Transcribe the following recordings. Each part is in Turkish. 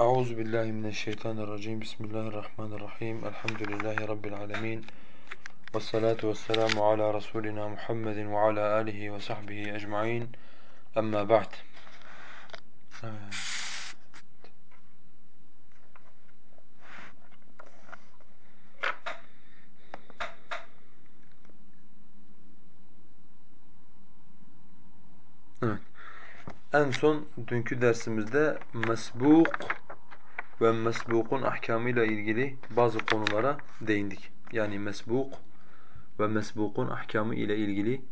Euzu billahi mineşşeytanirracim. Bismillahirrahmanirrahim. Elhamdülillahi rabbil alamin. Ves salatu vesselamu ala rasulina Muhammedin ve ala alihi ve sahbihi ecmaîn. Amma ba'd. Evet. En son dünkü dersimizde mesbuk ve mesbukun ahkamıyla ilgili bazı konulara değindik. Yani mesbuk ve mesbukun ahkamı ile ilgili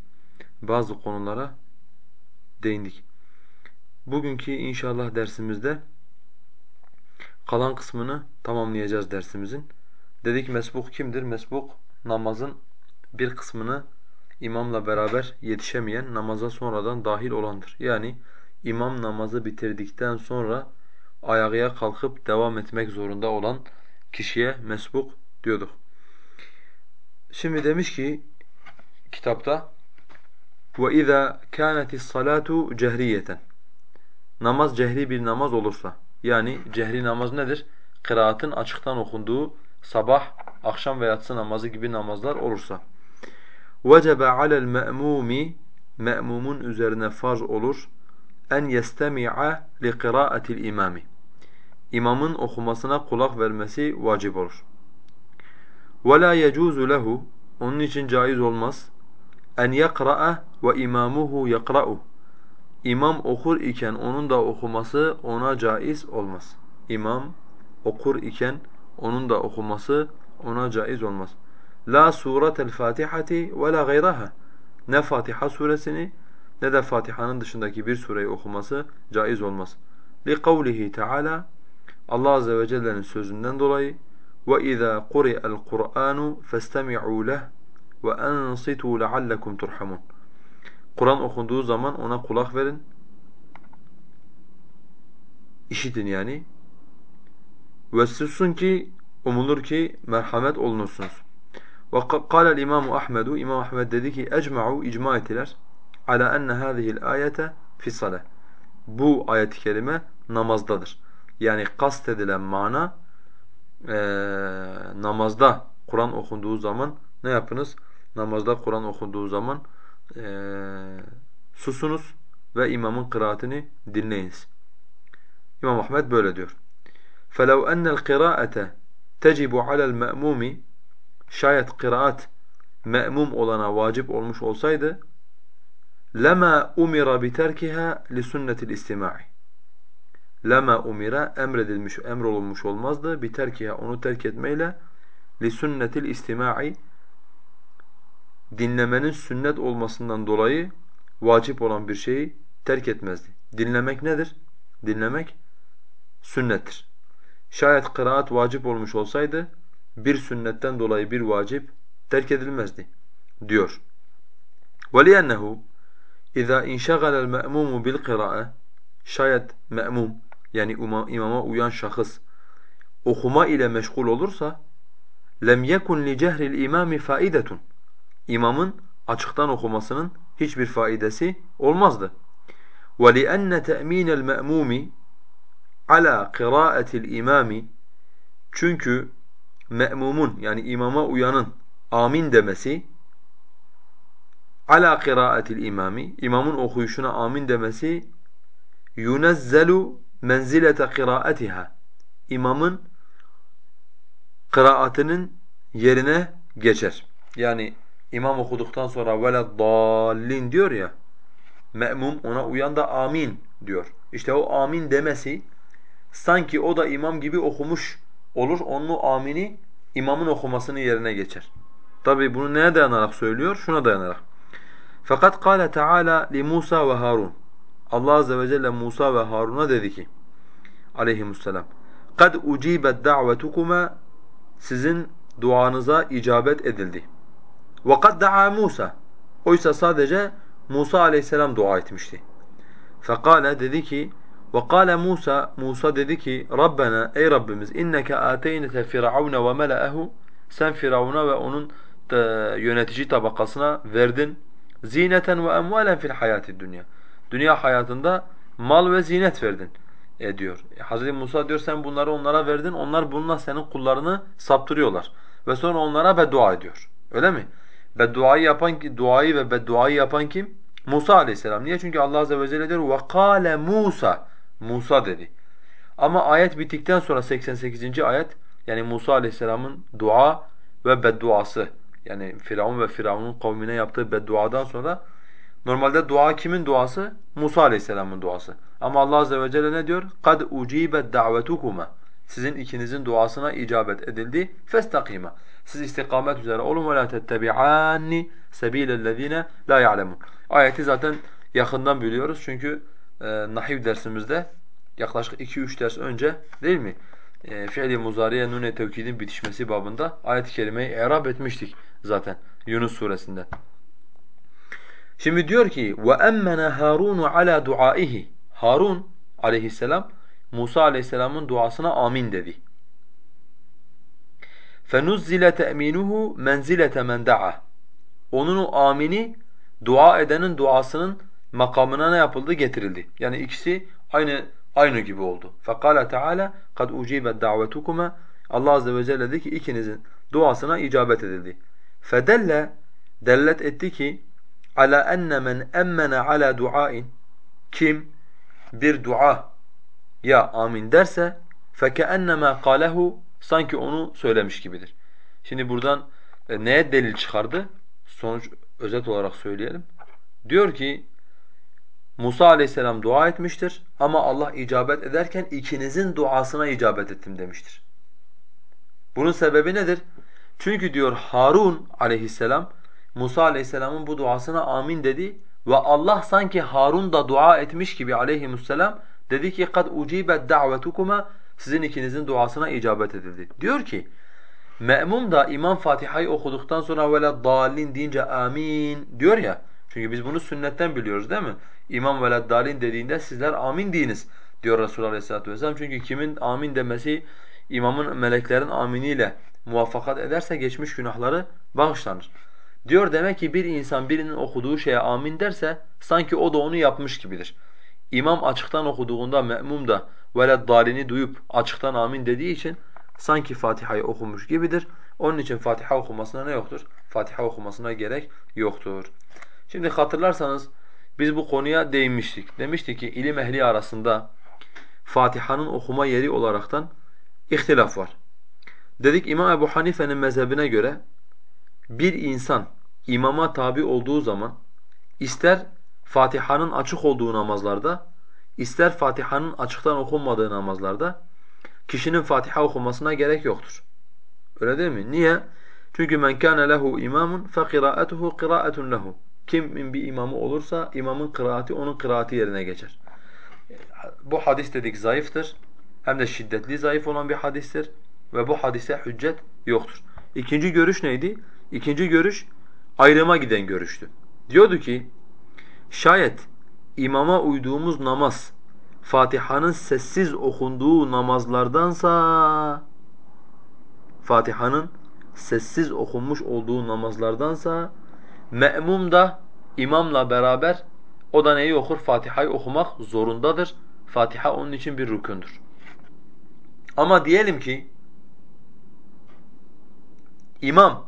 bazı konulara değindik. Bugünkü inşallah dersimizde kalan kısmını tamamlayacağız dersimizin. Dedik mesbuk kimdir? Mesbuk namazın bir kısmını imamla beraber yetişemeyen, namaza sonradan dahil olandır. Yani imam namazı bitirdikten sonra ayağa kalkıp devam etmek zorunda olan kişiye mesbuk diyorduk. Şimdi demiş ki kitapta وَاِذَا كَانَتِ الصَّلَاةُ cehriyeten Namaz cehri bir namaz olursa yani cehri namaz nedir? Kıraatın açıktan okunduğu sabah, akşam ve yatsı namazı gibi namazlar olursa وَجَبَ عَلَى الْمَأْمُومِ Me'mumun üzerine farz olur en yestemi'a li kıraatil imami. İmamın okumasına kulak vermesi vacip olur. Ve la yecuzu lehu onun için caiz olmaz en yakra'a ve imamuhu yakra'u. İmam okur iken onun da okuması ona caiz olmaz. İmam okur iken onun da okuması ona caiz olmaz. La suretel Fatihati ve la gayraha. Ne Fatiha suresini ne de Fatiha'nın dışındaki bir sureyi okuması caiz olmaz. لِقَوْلِهِ Teala Allah azze ve celle'nin sözünden dolayı ve iza quri'al Kur'anu festemi'u leh ve ansitu leallekum turhamun. Kur'an okunduğu zaman ona kulak verin. İşitin yani. Ve susun ki umulur ki merhamet olunursunuz. Ve kâle İmamu Ahmedu İmam Ahmed dedi ki ecma'u icma ettiler ala enne hâzihil ayete fi salah. Bu ayet-i kerime namazdadır Yani kast edilen mana e, namazda Kur'an okunduğu zaman ne yapınız? Namazda Kur'an okunduğu zaman e, susunuz ve imamın kıraatini dinleyiniz. İmam Ahmed böyle diyor. فَلَوْ أَنَّ الْقِرَاءَةَ تَجِبُ عَلَى الْمَأْمُومِ Şayet kıraat me'mum olana vacip olmuş olsaydı lema umira biterkiha li sünnetil istima'i. Lema umira emredilmiş, emrolunmuş olmazdı biterkiha onu terk etmeyle li sünnetil istima'i dinlemenin sünnet olmasından dolayı vacip olan bir şeyi terk etmezdi. Dinlemek nedir? Dinlemek sünnettir. Şayet kıraat vacip olmuş olsaydı bir sünnetten dolayı bir vacip terk edilmezdi diyor. وَلِيَنَّهُ اِذَا اِنْشَغَلَ الْمَأْمُومُ بِالْقِرَاءَ Şayet me'mum yani imama uyan şahıs okuma ile meşgul olursa lem yekun li cehril imami faidetun. İmamın açıktan okumasının hiçbir faidesi olmazdı. Ve li enne te'min el me'mumi ala kıraatil imami çünkü me'mumun yani imama uyanın amin demesi ala kıraatil imami imamın okuyuşuna amin demesi yunazzelu menzilete kıraatiha imamın kıraatının yerine geçer. Yani imam okuduktan sonra veleddallin diyor ya me'mum ona uyan da amin diyor. İşte o amin demesi sanki o da imam gibi okumuş olur. Onun amini imamın okumasının yerine geçer. Tabi bunu neye dayanarak söylüyor? Şuna dayanarak. Fakat kâle Teala li Musa ve. Allah azze ve celle Musa ve Harun'a dedi ki aleyhisselam kad ucibet da'vetukuma sizin duanıza icabet edildi. Ve kad da'a Musa. Oysa sadece Musa aleyhisselam dua etmişti. Fekale dedi ki ve kâle Musa Musa dedi ki Rabbena ey Rabbimiz inneke âteynete firavune ve mele'ehu sen Firavun'a ve onun e, yönetici tabakasına verdin zineten ve emvalen fil hayatid dünya. Dünya hayatında mal ve zinet verdin ediyor. E, Hz. Musa diyor sen bunları onlara verdin, onlar bununla senin kullarını saptırıyorlar. Ve sonra onlara beddua ediyor. Öyle mi? Bedduayı yapan duayı ve bedduayı yapan kim? Musa aleyhisselam. Niye? Çünkü Allah azze ve celle diyor وَقَالَ Musa. Musa dedi. Ama ayet bittikten sonra 88. ayet yani Musa aleyhisselamın dua ve bedduası yani Firavun ve Firavun'un kavmine yaptığı bedduadan sonra normalde dua kimin duası? Musa aleyhisselamın duası. Ama Allah azze ve celle ne diyor? Kad ucibet davetukuma. Sizin ikinizin duasına icabet edildi. Festakima. Siz istikamet üzere olun ve la tettebi'anni sebilellezine la ya'lemun. Ayeti zaten yakından biliyoruz çünkü e, nahiv dersimizde yaklaşık 2-3 ders önce değil mi? E, fiili muzariye nune tevkidin bitişmesi babında ayet-i kerimeyi i'rab etmiştik zaten Yunus suresinde. Şimdi diyor ki ve emmene Harun ala duaihi Harun aleyhisselam Musa aleyhisselamın duasına amin dedi. فَنُزِّلَ تَأْمِينُهُ مَنْزِلَةَ مَنْ دَعَى Onun o amini dua edenin duasının makamına ne yapıldı? Getirildi. Yani ikisi aynı aynı gibi oldu. فَقَالَ تَعَالَى قَدْ اُجِيبَتْ دَعْوَتُكُمَا Allah azze ve celle dedi ki ikinizin duasına icabet edildi. فَدَلَّ Dellet etti ki ala enne men emmene ala duain kim bir dua ya amin derse فَكَأَنَّمَا قَالَهُ sanki onu söylemiş gibidir. Şimdi buradan e, neye delil çıkardı? Sonuç özet olarak söyleyelim. Diyor ki Musa aleyhisselam dua etmiştir ama Allah icabet ederken ikinizin duasına icabet ettim demiştir. Bunun sebebi nedir? Çünkü diyor Harun aleyhisselam Musa aleyhisselamın bu duasına amin dedi ve Allah sanki Harun da dua etmiş gibi aleyhisselam dedi ki kad ucibet da'vetukuma sizin ikinizin duasına icabet edildi. Diyor ki Me'mum da İmam Fatiha'yı okuduktan sonra vela dalin deyince amin diyor ya. Çünkü biz bunu sünnetten biliyoruz değil mi? İmam vela dalin dediğinde sizler amin deyiniz diyor Resulullah Aleyhisselatü Vesselam. Çünkü kimin amin demesi imamın meleklerin aminiyle muvaffakat ederse geçmiş günahları bağışlanır. Diyor demek ki bir insan birinin okuduğu şeye amin derse sanki o da onu yapmış gibidir. İmam açıktan okuduğunda me'mum da veleddalini duyup açıktan amin dediği için sanki Fatiha'yı okumuş gibidir. Onun için Fatiha okumasına ne yoktur? Fatiha okumasına gerek yoktur. Şimdi hatırlarsanız biz bu konuya değinmiştik. Demiştik ki ilim ehli arasında Fatiha'nın okuma yeri olaraktan ihtilaf var. Dedik İmam Ebu Hanife'nin mezhebine göre bir insan imama tabi olduğu zaman ister Fatiha'nın açık olduğu namazlarda, ister Fatiha'nın açıktan okunmadığı namazlarda kişinin Fatiha okumasına gerek yoktur. Öyle değil mi? Niye? Çünkü men kana lehu imamun fe kıraatuhu kıraatun lehu. Kimin bir imamı olursa imamın kıraati onun kıraati yerine geçer. Bu hadis dedik zayıftır. Hem de şiddetli zayıf olan bir hadistir ve bu hadise hüccet yoktur. İkinci görüş neydi? İkinci görüş ayrıma giden görüştü. Diyordu ki şayet imama uyduğumuz namaz Fatiha'nın sessiz okunduğu namazlardansa Fatiha'nın sessiz okunmuş olduğu namazlardansa me'mum da imamla beraber o da neyi okur? Fatiha'yı okumak zorundadır. Fatiha onun için bir rükündür. Ama diyelim ki imam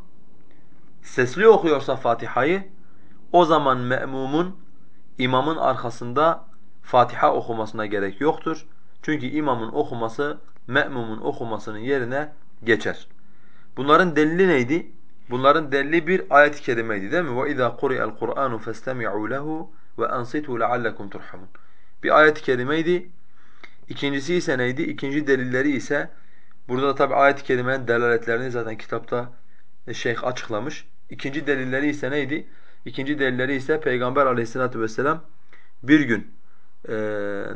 sesli okuyorsa Fatiha'yı o zaman me'mumun imamın arkasında Fatiha okumasına gerek yoktur. Çünkü imamın okuması me'mumun okumasının yerine geçer. Bunların delili neydi? Bunların delili bir ayet-i kerimeydi değil mi? وَاِذَا قُرِئَ الْقُرْآنُ فَاسْتَمِعُوا لَهُ وَاَنْصِتُوا لَعَلَّكُمْ تُرْحَمُونَ Bir ayet-i kerimeydi. İkincisi ise neydi? İkinci delilleri ise burada da tabi ayet-i kerimenin delaletlerini zaten kitapta şeyh açıklamış. İkinci delilleri ise neydi? İkinci delilleri ise Peygamber aleyhissalatu vesselam bir gün e,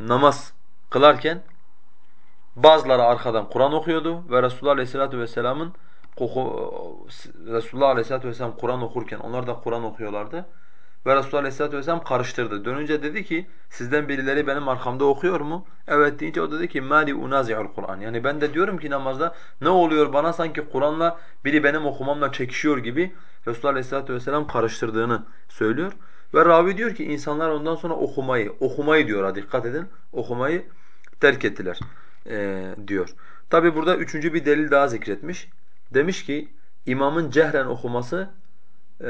namaz kılarken bazıları arkadan Kur'an okuyordu ve Resulullah aleyhissalatu vesselamın Resulullah aleyhissalatu vesselam Kur'an okurken onlar da Kur'an okuyorlardı. Ve Resulullah Aleyhisselatü Vesselam karıştırdı. Dönünce dedi ki sizden birileri benim arkamda okuyor mu? Evet deyince o dedi ki mali unazi'ul Kur'an. Yani ben de diyorum ki namazda ne oluyor bana sanki Kur'an'la biri benim okumamla çekişiyor gibi Resulullah Aleyhisselatü Vesselam karıştırdığını söylüyor. Ve ravi diyor ki insanlar ondan sonra okumayı, okumayı diyor ha dikkat edin, okumayı terk ettiler e, diyor. Tabi burada üçüncü bir delil daha zikretmiş. Demiş ki imamın cehren okuması e,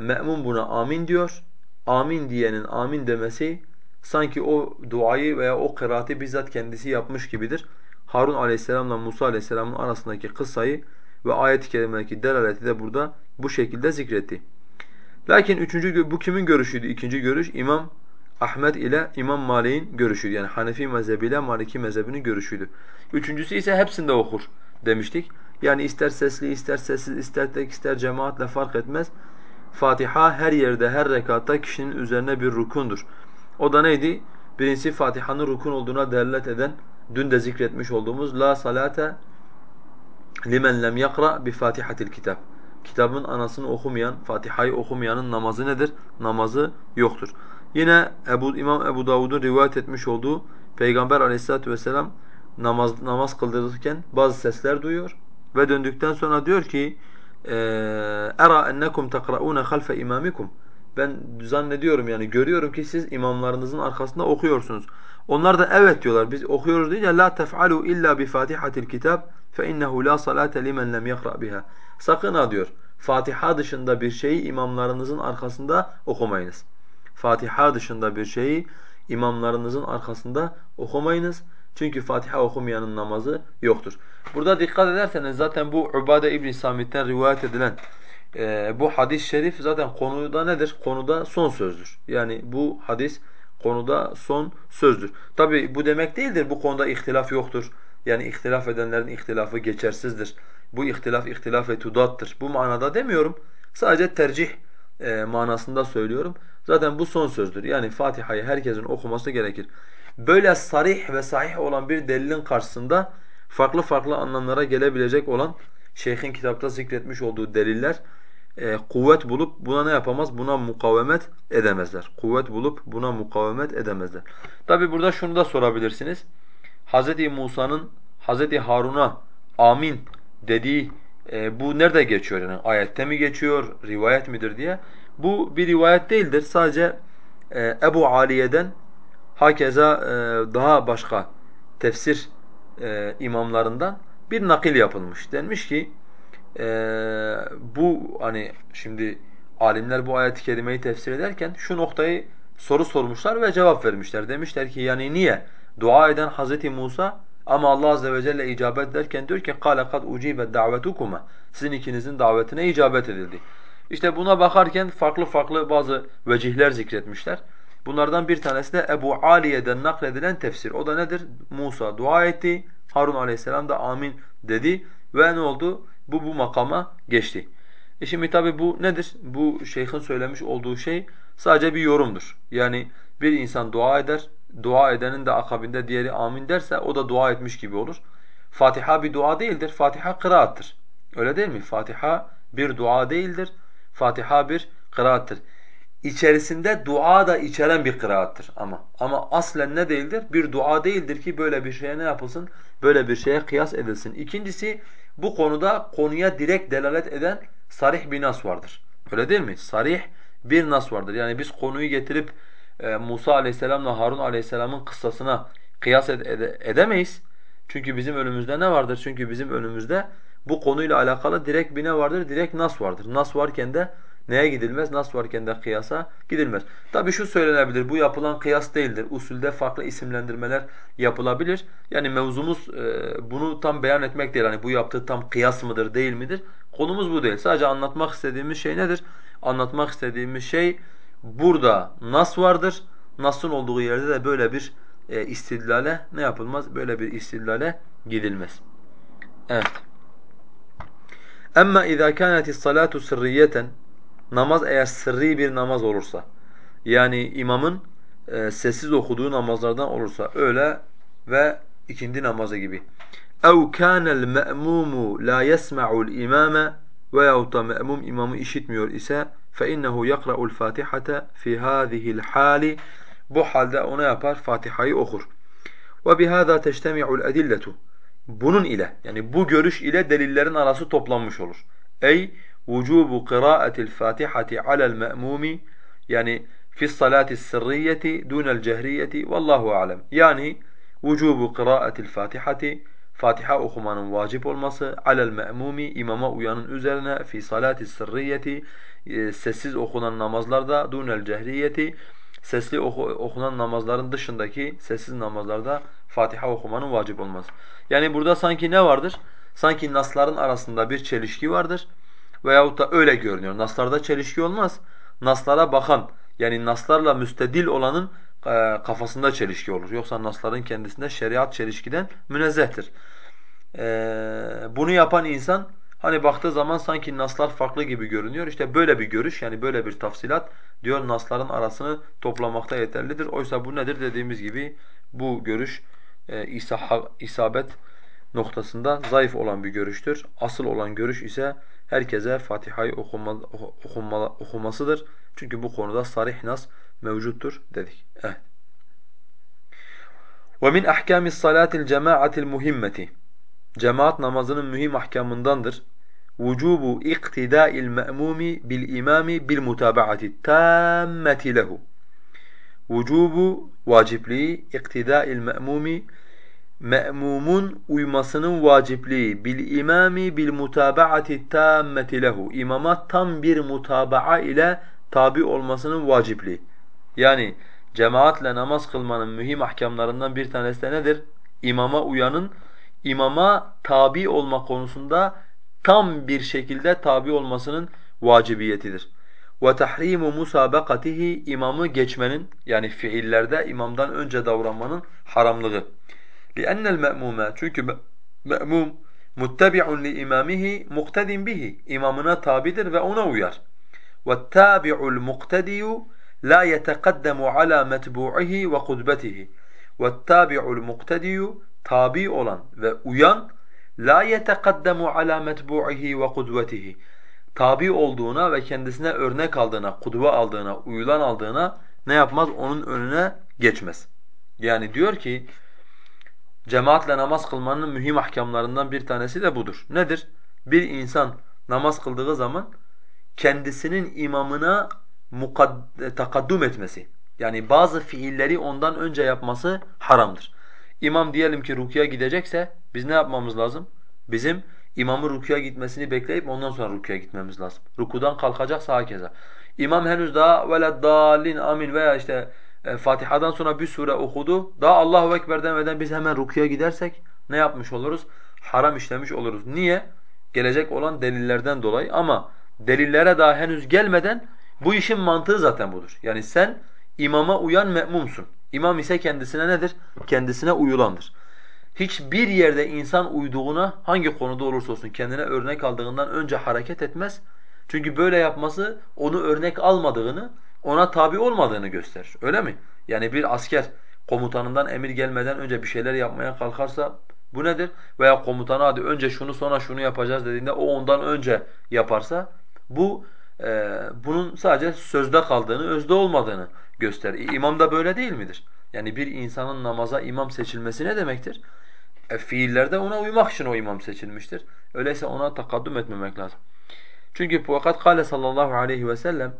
me'mun buna amin diyor. Amin diyenin amin demesi sanki o duayı veya o kıraati bizzat kendisi yapmış gibidir. Harun aleyhisselamla Musa aleyhisselamın arasındaki kıssayı ve ayet-i kerimedeki delaleti de burada bu şekilde zikretti. Lakin üçüncü bu kimin görüşüydü? İkinci görüş İmam Ahmed ile İmam Malik'in görüşüydü. Yani Hanefi mezhebi ile Maliki mezhebinin görüşüydü. Üçüncüsü ise hepsinde okur demiştik. Yani ister sesli, ister sessiz, ister tek, ister cemaatle fark etmez. Fatiha her yerde, her rekatta kişinin üzerine bir rukundur. O da neydi? Birincisi Fatiha'nın rukun olduğuna delalet eden, dün de zikretmiş olduğumuz La salate limen lem yakra bi fatihatil kitab. Kitabın anasını okumayan, Fatiha'yı okumayanın namazı nedir? Namazı yoktur. Yine Ebu, İmam Ebu Davud'un rivayet etmiş olduğu Peygamber aleyhissalatu vesselam namaz, namaz kıldırırken bazı sesler duyuyor ve döndükten sonra diyor ki era ennekum takraun halfe imamikum ben zannediyorum yani görüyorum ki siz imamlarınızın arkasında okuyorsunuz. Onlar da evet diyorlar. Biz okuyoruz deyince la tef'alu illa bi Fatihatil kitab fe innehu la salate limen lem yakra biha. Sakın ha diyor. Fatiha dışında bir şeyi imamlarınızın arkasında okumayınız. Fatiha dışında bir şeyi imamlarınızın arkasında okumayınız. Çünkü Fatiha okumayanın namazı yoktur. Burada dikkat ederseniz zaten bu Ubade İbn Samit'ten rivayet edilen e, bu hadis-i şerif zaten konuda nedir? Konuda son sözdür. Yani bu hadis konuda son sözdür. Tabi bu demek değildir bu konuda ihtilaf yoktur. Yani ihtilaf edenlerin ihtilafı geçersizdir. Bu ihtilaf ihtilaf etudattır. Bu manada demiyorum. Sadece tercih e, manasında söylüyorum. Zaten bu son sözdür. Yani Fatiha'yı herkesin okuması gerekir. Böyle sarih ve sahih olan bir delilin karşısında farklı farklı anlamlara gelebilecek olan şeyhin kitapta zikretmiş olduğu deliller e, kuvvet bulup buna ne yapamaz? Buna mukavemet edemezler. Kuvvet bulup buna mukavemet edemezler. Tabi burada şunu da sorabilirsiniz. Hz. Musa'nın Hz. Harun'a amin dediği e, bu nerede geçiyor? Yani ayette mi geçiyor, rivayet midir diye. Bu bir rivayet değildir. Sadece e, Ebu Aliye'den hakeza e, daha başka tefsir e, imamlarından bir nakil yapılmış. Denmiş ki e, bu hani şimdi alimler bu ayet-i kerimeyi tefsir ederken şu noktayı soru sormuşlar ve cevap vermişler. Demişler ki yani niye dua eden Hazreti Musa ama Allah azze ve celle icabet ederken diyor ki قَالَ قَدْ اُجِيبَ دَعْوَتُكُمَا Sizin ikinizin davetine icabet edildi. İşte buna bakarken farklı farklı bazı vecihler zikretmişler. Bunlardan bir tanesi de Ebu Aliye'den nakledilen tefsir. O da nedir? Musa dua etti, Harun aleyhisselam da amin dedi ve ne oldu? Bu bu makama geçti. E şimdi tabi bu nedir? Bu şeyhin söylemiş olduğu şey sadece bir yorumdur. Yani bir insan dua eder, dua edenin de akabinde diğeri amin derse o da dua etmiş gibi olur. Fatiha bir dua değildir, Fatiha kıraattır. Öyle değil mi? Fatiha bir dua değildir, Fatiha bir kıraattır. İçerisinde dua da içeren bir kıraattır ama. Ama aslen ne değildir? Bir dua değildir ki böyle bir şeye ne yapılsın? Böyle bir şeye kıyas edilsin. İkincisi bu konuda konuya direkt delalet eden sarih bir nas vardır. Öyle değil mi? Sarih bir nas vardır. Yani biz konuyu getirip e, Musa aleyhisselamla Harun aleyhisselamın kıssasına kıyas ed ed edemeyiz. Çünkü bizim önümüzde ne vardır? Çünkü bizim önümüzde bu konuyla alakalı direkt bir ne vardır? Direkt nas vardır. Nas varken de neye gidilmez? Nas varken de kıyasa gidilmez. Tabi şu söylenebilir, bu yapılan kıyas değildir. Usulde farklı isimlendirmeler yapılabilir. Yani mevzumuz e, bunu tam beyan etmek değil. Hani bu yaptığı tam kıyas mıdır, değil midir? Konumuz bu değil. Sadece anlatmak istediğimiz şey nedir? Anlatmak istediğimiz şey burada nas vardır. Nas'ın olduğu yerde de böyle bir e, istidlale ne yapılmaz? Böyle bir istidlale gidilmez. Evet. Emma izâ kânetis salâtu sırriyeten namaz eğer sırrı bir namaz olursa yani imamın e, sessiz okuduğu namazlardan olursa öyle ve ikindi namazı gibi. اَوْ كَانَ الْمَأْمُومُ لَا يَسْمَعُ الْاِمَامَ veyahut da me'mum imamı işitmiyor ise فَاِنَّهُ يَقْرَأُ الْفَاتِحَةَ فِي هَذِهِ الْحَالِ Bu halde ona yapar, Fatiha'yı okur. وَبِهَذَا تَجْتَمِعُ الْاَدِلَّةُ Bunun ile yani bu görüş ile delillerin arası toplanmış olur. Ey vücubu kıraatil Fatihati alel me'mumi yani fi salati sırriyeti dunel cehriyeti vallahu alem. Yani Vucubu kıraatil Fatihati Fatiha okumanın vacip olması alel me'mumi imama uyanın üzerine fi salati sırriyeti e, sessiz okunan namazlarda dunel cehriyeti sesli oku, okunan namazların dışındaki sessiz namazlarda Fatiha okumanın vacip olması. Yani burada sanki ne vardır? Sanki nasların arasında bir çelişki vardır veyahut da öyle görünüyor. Naslarda çelişki olmaz. Naslara bakan yani naslarla müstedil olanın e, kafasında çelişki olur. Yoksa nasların kendisinde şeriat çelişkiden münezzehtir. Ee, bunu yapan insan hani baktığı zaman sanki naslar farklı gibi görünüyor. İşte böyle bir görüş yani böyle bir tafsilat diyor nasların arasını toplamakta yeterlidir. Oysa bu nedir dediğimiz gibi bu görüş e, isabet noktasında zayıf olan bir görüştür. Asıl olan görüş ise herkese Fatiha'yı okuma, okuma, okumasıdır. Çünkü bu konuda sarih nas mevcuttur dedik. Evet. وَمِنْ أَحْكَامِ الصَّلَاةِ الْجَمَاعَةِ الْمُهِمَّةِ Cemaat namazının mühim ahkamındandır. وُجُوبُ اِقْتِدَاءِ الْمَأْمُومِ بِالْاِمَامِ بِالْمُتَابَعَةِ التَّامَّةِ لَهُ Vücubu vacipliği, iktidâ'il me'mumi me'mumun uymasının vacipliği bil imami bil mutabaati tammeti lehu imama tam bir mutabaa ile tabi olmasının vacipliği. Yani cemaatle namaz kılmanın mühim ahkamlarından bir tanesi de nedir? İmama uyanın imama tabi olma konusunda tam bir şekilde tabi olmasının vacibiyetidir. Ve tahrimu musabakatihi imamı geçmenin yani fiillerde imamdan önce davranmanın haramlığı. لِأَنَّ الْمَأْمُومَ Çünkü me'mum muttabi'un li imamihi muktedin bihi. İmamına tabidir ve ona uyar. وَالتَّابِعُ الْمُقْتَدِيُ لَا يَتَقَدَّمُ عَلَى مَتْبُوعِهِ وَقُدْبَتِهِ وَالتَّابِعُ الْمُقْتَدِيُ tabi olan ve uyan la yetekaddamu ala metbu'ihi ve kudvetihi tabi olduğuna ve kendisine örnek aldığına, kudve aldığına, uyulan aldığına ne yapmaz? Onun önüne geçmez. Yani diyor ki cemaatle namaz kılmanın mühim ahkamlarından bir tanesi de budur. Nedir? Bir insan namaz kıldığı zaman kendisinin imamına takaddüm etmesi. Yani bazı fiilleri ondan önce yapması haramdır. İmam diyelim ki rukuya gidecekse biz ne yapmamız lazım? Bizim imamın rukuya gitmesini bekleyip ondan sonra rukuya gitmemiz lazım. Rukudan kalkacaksa hakeza. İmam henüz daha veleddallin amin veya işte e, Fatiha'dan sonra bir sure okudu. Daha Allahu Ekber demeden biz hemen rukuya gidersek ne yapmış oluruz? Haram işlemiş oluruz. Niye? Gelecek olan delillerden dolayı ama delillere daha henüz gelmeden bu işin mantığı zaten budur. Yani sen imama uyan me'mumsun. İmam ise kendisine nedir? Kendisine uyulandır. Hiçbir yerde insan uyduğuna hangi konuda olursa olsun kendine örnek aldığından önce hareket etmez. Çünkü böyle yapması onu örnek almadığını, ona tabi olmadığını gösterir. Öyle mi? Yani bir asker komutanından emir gelmeden önce bir şeyler yapmaya kalkarsa bu nedir? Veya komutana hadi önce şunu sonra şunu yapacağız dediğinde o ondan önce yaparsa bu e, bunun sadece sözde kaldığını, özde olmadığını gösterir. İmam da böyle değil midir? Yani bir insanın namaza imam seçilmesi ne demektir? E, fiillerde ona uymak için o imam seçilmiştir. Öyleyse ona takaddüm etmemek lazım. Çünkü fakat kâle sallallahu aleyhi ve sellem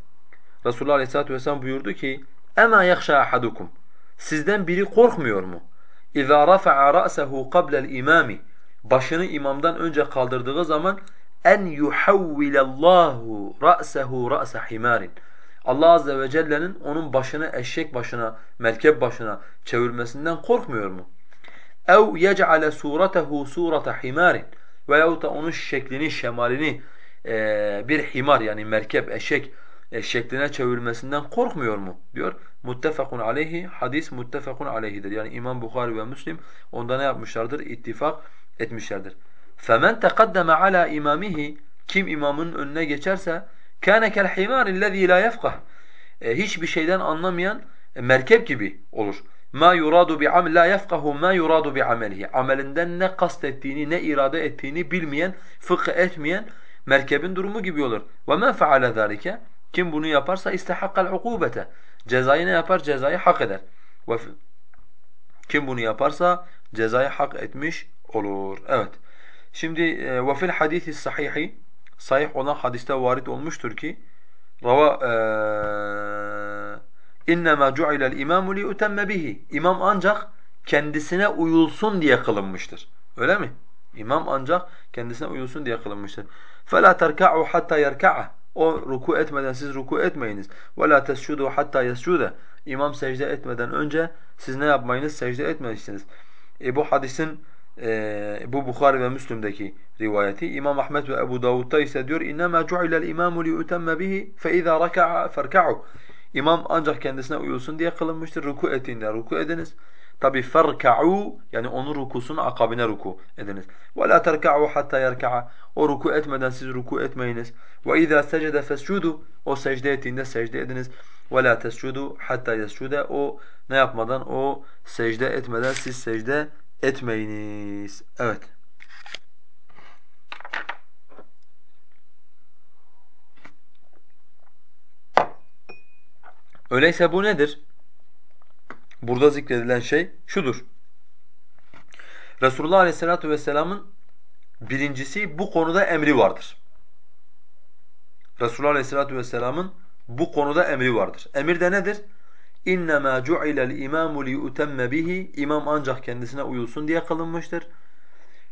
Resulullah aleyhissalatu vesselam buyurdu ki اَمَا يَخْشَى أَحَدُكُمْ Sizden biri korkmuyor mu? اِذَا رَفَعَ رَأْسَهُ قَبْلَ الْاِمَامِ Başını imamdan önce kaldırdığı zaman en yuhavvile Allahu ra'sehu ra'se himarin. Allah azze ve celle'nin onun başını eşek başına, merkep başına çevirmesinden korkmuyor mu? اَوْ يَجْعَلَ سُورَتَهُ سُورَةَ حِمَارٍ Veyahut da onun şeklini, şemalini e, bir himar yani merkep, eşek e, şekline çevirmesinden korkmuyor mu? diyor. Muttefakun aleyhi, hadis muttefakun aleyhidir. Yani İmam Bukhari ve Müslim onda ne yapmışlardır? İttifak etmişlerdir. فَمَنْ تَقَدَّمَ عَلَى imamihi Kim imamın önüne geçerse كَانَ كَالْحِمَارِ الَّذ۪ي لَا يَفْقَهِ e, Hiçbir şeyden anlamayan e, merkep gibi olur. Ma yuradu bi amel la yefkahu ma yuradu bi amelihi. Amelinden ne kastettiğini, ne irade ettiğini bilmeyen, fıkh etmeyen merkebin durumu gibi olur. Ve men faale zalike kim bunu yaparsa istahakkal ukubete. Cezayı ne yapar? Cezayı hak eder. Ve kim bunu yaparsa cezayı hak etmiş olur. Evet. Şimdi e, ve fil hadisi sahihi sahih olan hadiste varit olmuştur ki rava innema cu'ilel imamu li utemme bihi. İmam ancak kendisine uyulsun diye kılınmıştır. Öyle mi? İmam ancak kendisine uyulsun diye kılınmıştır. فَلَا تَرْكَعُوا حَتَّى يَرْكَعَ O ruku etmeden siz ruku etmeyiniz. وَلَا تَسْجُدُوا حَتَّى يَسْجُدَ İmam secde etmeden önce siz ne yapmayınız? Secde etmeyirsiniz. E bu hadisin e, bu Bukhari ve Müslim'deki rivayeti. İmam Ahmed ve Ebu Davud'da ise diyor اِنَّمَا جُعِلَ الْاِمَامُ لِيُتَمَّ بِهِ فَاِذَا رَكَعَ فَارْكَعُوا İmam ancak kendisine uyulsun diye kılınmıştır. Ruku ettiğinde ruku ediniz. Tabi ferka'u yani onun rukusunun akabine ruku ediniz. Ve la terka'u hatta yerka'a. O ruku etmeden siz ruku etmeyiniz. Ve iza secede fescudu. O secde ettiğinde secde ediniz. Ve la tescudu hatta yescude. O ne yapmadan o secde etmeden siz secde etmeyiniz. Evet. Öyleyse bu nedir? Burada zikredilen şey şudur. Resulullah Aleyhisselatü Vesselam'ın birincisi bu konuda emri vardır. Resulullah Aleyhisselatü Vesselam'ın bu konuda emri vardır. Emir de nedir? اِنَّمَا جُعِلَ الْاِمَامُ لِيُتَمَّ bihi İmam ancak kendisine uyulsun diye kılınmıştır.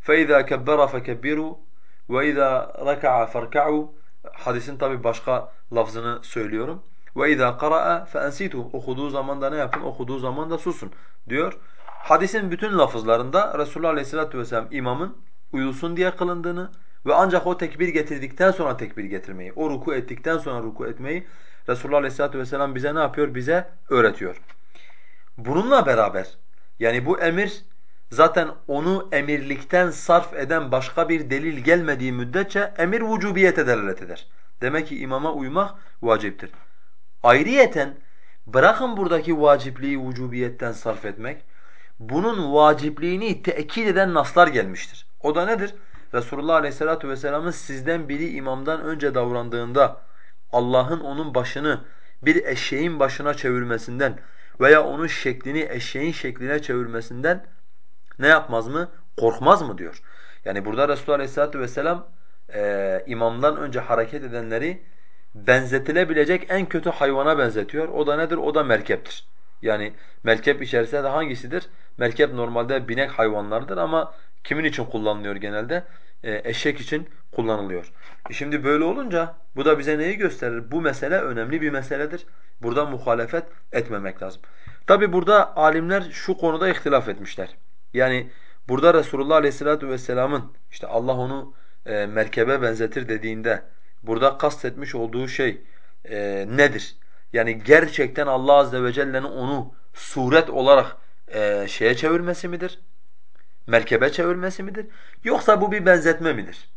فَاِذَا كَبَّرَ فَكَبِّرُوا وَاِذَا رَكَعَ فَارْكَعُوا Hadisin tabi başka lafzını söylüyorum. Ve izâ qara'a feensitu. Okuduğu zaman da ne yapın? Okuduğu zaman da susun diyor. Hadisin bütün lafızlarında Resulullah Aleyhisselatü Vesselam imamın uyulsun diye kılındığını ve ancak o tekbir getirdikten sonra tekbir getirmeyi, o ruku ettikten sonra ruku etmeyi Resulullah Aleyhisselatü Vesselam bize ne yapıyor? Bize öğretiyor. Bununla beraber yani bu emir zaten onu emirlikten sarf eden başka bir delil gelmediği müddetçe emir vücubiyete delalet eder. Demek ki imama uymak vaciptir. Ayrıyeten bırakın buradaki vacipliği vücubiyetten sarf etmek, bunun vacipliğini tekit eden naslar gelmiştir. O da nedir? Resulullah Aleyhisselatü Vesselam'ın sizden biri imamdan önce davrandığında Allah'ın onun başını bir eşeğin başına çevirmesinden veya onun şeklini eşeğin şekline çevirmesinden ne yapmaz mı? Korkmaz mı diyor. Yani burada Resulullah Aleyhisselatü Vesselam e, imamdan önce hareket edenleri benzetilebilecek en kötü hayvana benzetiyor. O da nedir? O da merkeptir. Yani merkep içerisinde de hangisidir? Merkep normalde binek hayvanlardır ama kimin için kullanılıyor genelde? Ee, eşek için kullanılıyor. E şimdi böyle olunca bu da bize neyi gösterir? Bu mesele önemli bir meseledir. Burada muhalefet etmemek lazım. Tabi burada alimler şu konuda ihtilaf etmişler. Yani burada Resulullah Aleyhisselatü Vesselam'ın işte Allah onu e, merkebe benzetir dediğinde burada kastetmiş olduğu şey e, nedir? Yani gerçekten Allah azze ve celle'nin onu suret olarak e, şeye çevirmesi midir? Merkebe çevirmesi midir? Yoksa bu bir benzetme midir?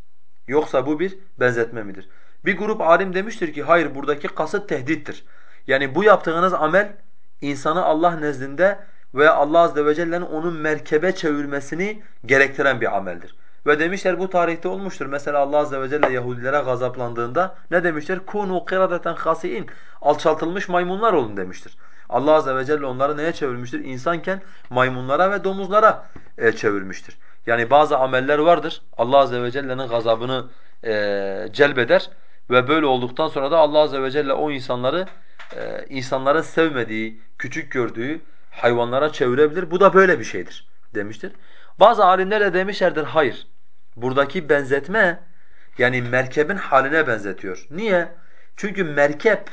Yoksa bu bir benzetme midir? Bir grup alim demiştir ki hayır buradaki kasıt tehdittir. Yani bu yaptığınız amel insanı Allah nezdinde ve Allah azze ve celle'nin onun merkebe çevirmesini gerektiren bir ameldir. Ve demişler bu tarihte olmuştur. Mesela Allah azze ve celle Yahudilere gazaplandığında ne demişler? Kunu qiradeten khasiin. Alçaltılmış maymunlar olun demiştir. Allah azze ve celle onları neye çevirmiştir? İnsanken maymunlara ve domuzlara e, çevirmiştir. Yani bazı ameller vardır. Allah azze ve celle'nin gazabını e, celbeder ve böyle olduktan sonra da Allah azze ve celle o insanları e, insanların sevmediği, küçük gördüğü hayvanlara çevirebilir. Bu da böyle bir şeydir demiştir. Bazı alimler de demişlerdir hayır. Buradaki benzetme yani merkebin haline benzetiyor. Niye? Çünkü merkep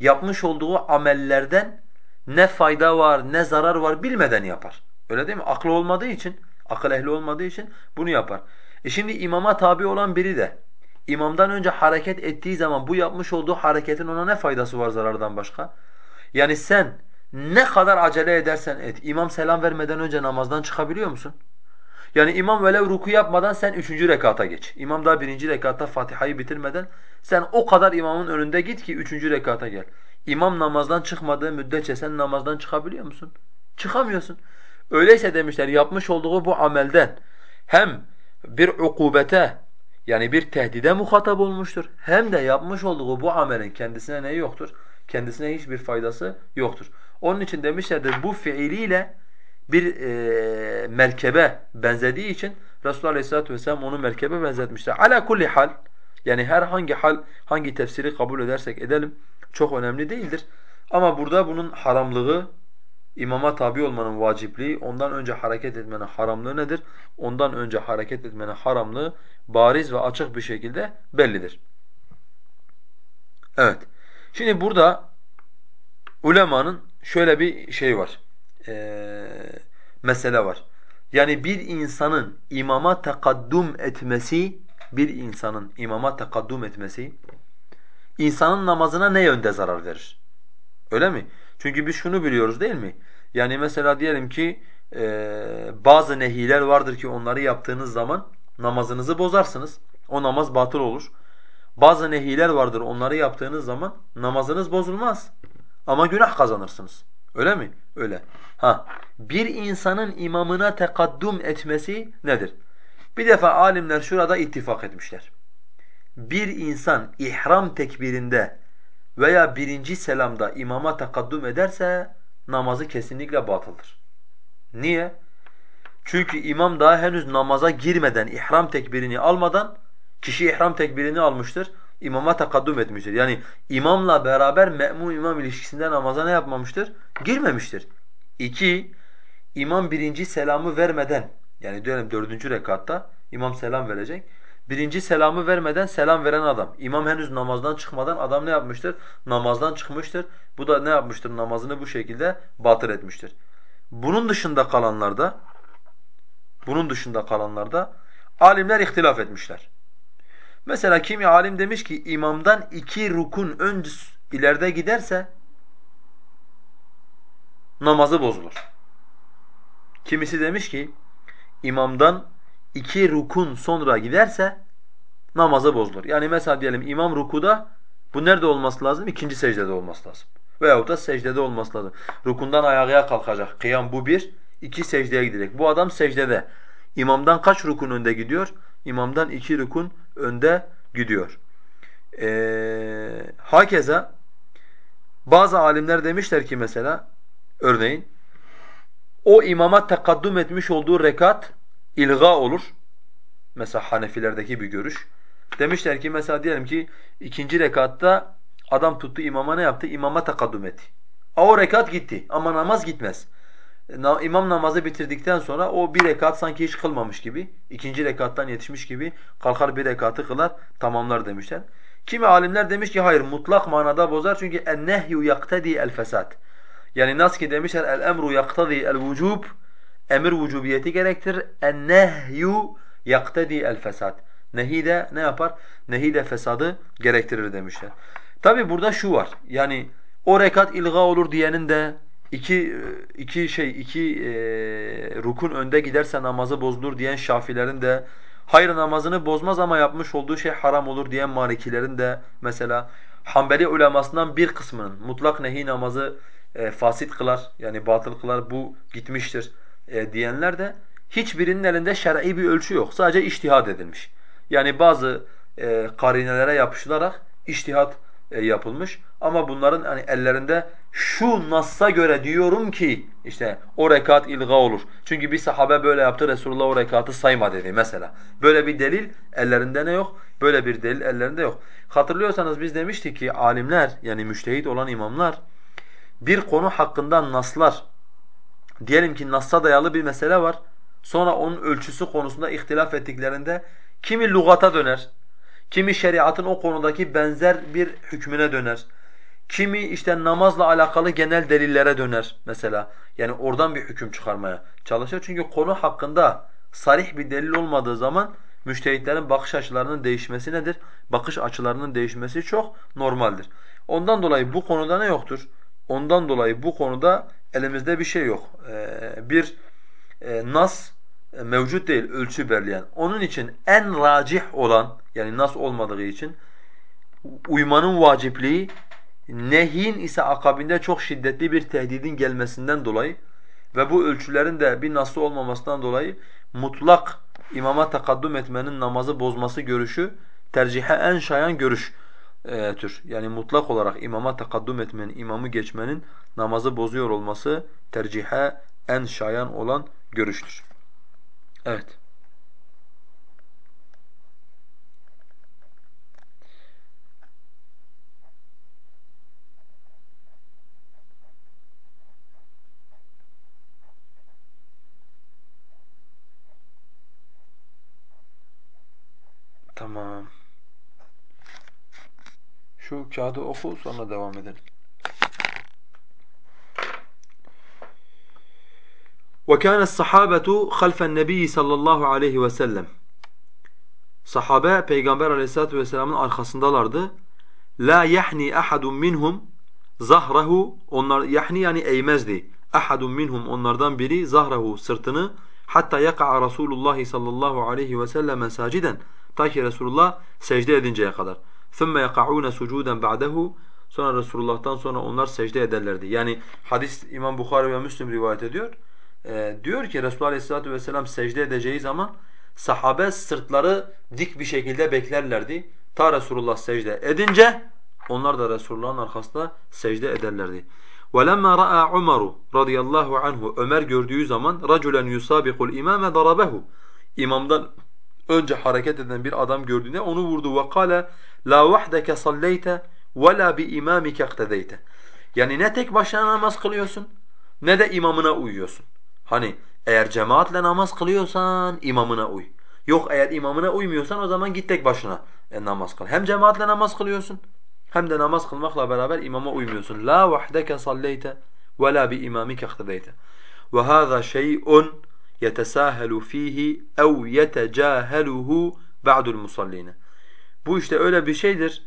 yapmış olduğu amellerden ne fayda var ne zarar var bilmeden yapar. Öyle değil mi? Aklı olmadığı için, akıl ehli olmadığı için bunu yapar. E şimdi imama tabi olan biri de imamdan önce hareket ettiği zaman bu yapmış olduğu hareketin ona ne faydası var zarardan başka? Yani sen ne kadar acele edersen et, imam selam vermeden önce namazdan çıkabiliyor musun? Yani imam velev ruku yapmadan sen üçüncü rekata geç. İmam daha birinci rekatta Fatiha'yı bitirmeden sen o kadar imamın önünde git ki üçüncü rekata gel. İmam namazdan çıkmadığı müddetçe sen namazdan çıkabiliyor musun? Çıkamıyorsun. Öyleyse demişler yapmış olduğu bu amelden hem bir ukubete yani bir tehdide muhatap olmuştur hem de yapmış olduğu bu amelin kendisine ne yoktur? Kendisine hiçbir faydası yoktur. Onun için demişlerdir bu fiiliyle bir e, merkebe benzediği için Resulullah Aleyhisselatü Vesselam onu merkebe benzetmişler. Ala kulli hal yani her hangi hal hangi tefsiri kabul edersek edelim çok önemli değildir. Ama burada bunun haramlığı İmama tabi olmanın vacipliği, ondan önce hareket etmenin haramlığı nedir? Ondan önce hareket etmenin haramlığı bariz ve açık bir şekilde bellidir. Evet. Şimdi burada ulemanın şöyle bir şey var. Ee, mesele var. Yani bir insanın imama tekaddüm etmesi, bir insanın imama tekaddüm etmesi, insanın namazına ne yönde zarar verir? Öyle mi? Çünkü biz şunu biliyoruz değil mi? Yani mesela diyelim ki e, bazı nehiler vardır ki onları yaptığınız zaman namazınızı bozarsınız. O namaz batıl olur. Bazı nehiler vardır onları yaptığınız zaman namazınız bozulmaz. Ama günah kazanırsınız. Öyle mi? Öyle. Ha, bir insanın imamına tekaddüm etmesi nedir? Bir defa alimler şurada ittifak etmişler. Bir insan ihram tekbirinde veya birinci selamda imama tekaddüm ederse namazı kesinlikle batıldır. Niye? Çünkü imam daha henüz namaza girmeden, ihram tekbirini almadan kişi ihram tekbirini almıştır, imama tekaddüm etmiştir. Yani imamla beraber me'mum imam ilişkisinde namaza ne yapmamıştır? Girmemiştir. İki, imam birinci selamı vermeden, yani diyelim dördüncü rekatta imam selam verecek. Birinci selamı vermeden selam veren adam. İmam henüz namazdan çıkmadan adam ne yapmıştır? Namazdan çıkmıştır. Bu da ne yapmıştır? Namazını bu şekilde batır etmiştir. Bunun dışında kalanlarda bunun dışında kalanlarda alimler ihtilaf etmişler. Mesela kimi alim demiş ki imamdan iki rukun önce ileride giderse namazı bozulur. Kimisi demiş ki imamdan iki rukun sonra giderse namazı bozulur. Yani mesela diyelim imam rukuda bu nerede olması lazım? İkinci secdede olması lazım. Veyahut da secdede olması lazım. Rukundan ayağa kalkacak. Kıyam bu bir. iki secdeye gidecek. Bu adam secdede. İmamdan kaç rukun önde gidiyor? İmamdan iki rukun önde gidiyor. Ee, hakeza bazı alimler demişler ki mesela örneğin o imama tekaddüm etmiş olduğu rekat ilga olur. Mesela Hanefilerdeki bir görüş. Demişler ki mesela diyelim ki ikinci rekatta adam tuttu imama ne yaptı? İmama tekaddüm etti. O rekat gitti ama namaz gitmez. İmam namazı bitirdikten sonra o bir rekat sanki hiç kılmamış gibi, ikinci rekattan yetişmiş gibi kalkar bir rekatı kılar, tamamlar demişler. Kimi alimler demiş ki hayır mutlak manada bozar çünkü en-nehyu yaktedi el-fesad. Yani nasıl ki demişler el-emru yaktedi el-vücub emir vücubiyeti gerektirir. En-nehyu yaktedi el-fesad. Nehi de ne yapar? Nehi de fesadı gerektirir demişler. Tabi burada şu var. Yani o rekat ilga olur diyenin de iki iki şey iki e, rukun önde giderse namazı bozulur diyen Şafilerin de hayır namazını bozmaz ama yapmış olduğu şey haram olur diyen Malikilerin de mesela Hanbeli ulemasından bir kısmının mutlak nehi namazı e, fasit kılar yani batıl kılar bu gitmiştir e, diyenler de hiçbirinin elinde şer'i bir ölçü yok. Sadece iştihad edilmiş. Yani bazı e, karinelere yapışılarak iştihat e, yapılmış. Ama bunların hani ellerinde şu nassa göre diyorum ki işte o rekat ilga olur. Çünkü bir sahabe böyle yaptı Resulullah o rekatı sayma dedi mesela. Böyle bir delil ellerinde ne yok? Böyle bir delil ellerinde yok. Hatırlıyorsanız biz demiştik ki alimler yani müştehit olan imamlar bir konu hakkında naslar diyelim ki nassa dayalı bir mesele var. Sonra onun ölçüsü konusunda ihtilaf ettiklerinde kimi lugata döner, kimi şeriatın o konudaki benzer bir hükmüne döner. Kimi işte namazla alakalı genel delillere döner mesela. Yani oradan bir hüküm çıkarmaya çalışır. Çünkü konu hakkında sarih bir delil olmadığı zaman müştehitlerin bakış açılarının değişmesi nedir? Bakış açılarının değişmesi çok normaldir. Ondan dolayı bu konuda ne yoktur? Ondan dolayı bu konuda elimizde bir şey yok. Ee, bir e, nas e, mevcut değil, ölçü belirleyen. Onun için en racih olan, yani nas olmadığı için uymanın vacipliği Nehin ise akabinde çok şiddetli bir tehdidin gelmesinden dolayı ve bu ölçülerin de bir nasıl olmamasından dolayı mutlak imama takaddüm etmenin namazı bozması görüşü tercihe en şayan görüş e, tür. Yani mutlak olarak imama takaddüm etmenin, imamı geçmenin namazı bozuyor olması tercihe en şayan olan görüştür. Evet. Tamam. Şu kağıdı oku sonra devam edelim. وكان الصحابة خلف النبي صلى الله عليه وسلم Sahabe Peygamber Aleyhisselatü vesselam'ın arkasındalardı. La yahni ahadun minhum zahrahu onlar yahni yani eğmezdi. Ahadun minhum onlardan biri zahrahu sırtını hatta yaka'a Rasulullah sallallahu aleyhi ve sellem saciden ta ki Resulullah secde edinceye kadar. ثُمَّ يَقَعُونَ سُجُودًا بَعْدَهُ Sonra Resulullah'tan sonra onlar secde ederlerdi. Yani hadis İmam Bukhari ve Müslim rivayet ediyor. Ee, diyor ki Resulullah Aleyhisselatü Vesselam secde edeceği zaman sahabe sırtları dik bir şekilde beklerlerdi. Ta Resulullah secde edince onlar da Resulullah'ın arkasında secde ederlerdi. وَلَمَّا رَأَى عُمَرُ radıyallahu anhu Ömer gördüğü zaman رَجُلًا يُسَابِقُ الْاِمَامَ ضَرَبَهُ İmamdan önce hareket eden bir adam gördüğünde onu vurdu. وَقَالَ La vahdeke salleyte ve la bi imamike iktedeyte. Yani ne tek başına namaz kılıyorsun ne de imamına uyuyorsun. Hani eğer cemaatle namaz kılıyorsan imamına uy. Yok eğer imamına uymuyorsan o zaman git tek başına e, namaz kıl. Hem cemaatle namaz kılıyorsun hem de namaz kılmakla beraber imama uymuyorsun. La vahdeke salleyte ve la bi imamike iktedeyte. Ve hâzâ şey'un yetesâhelu fîhi ev yetecaheluhu ba'du'l musallîne. Bu işte öyle bir şeydir.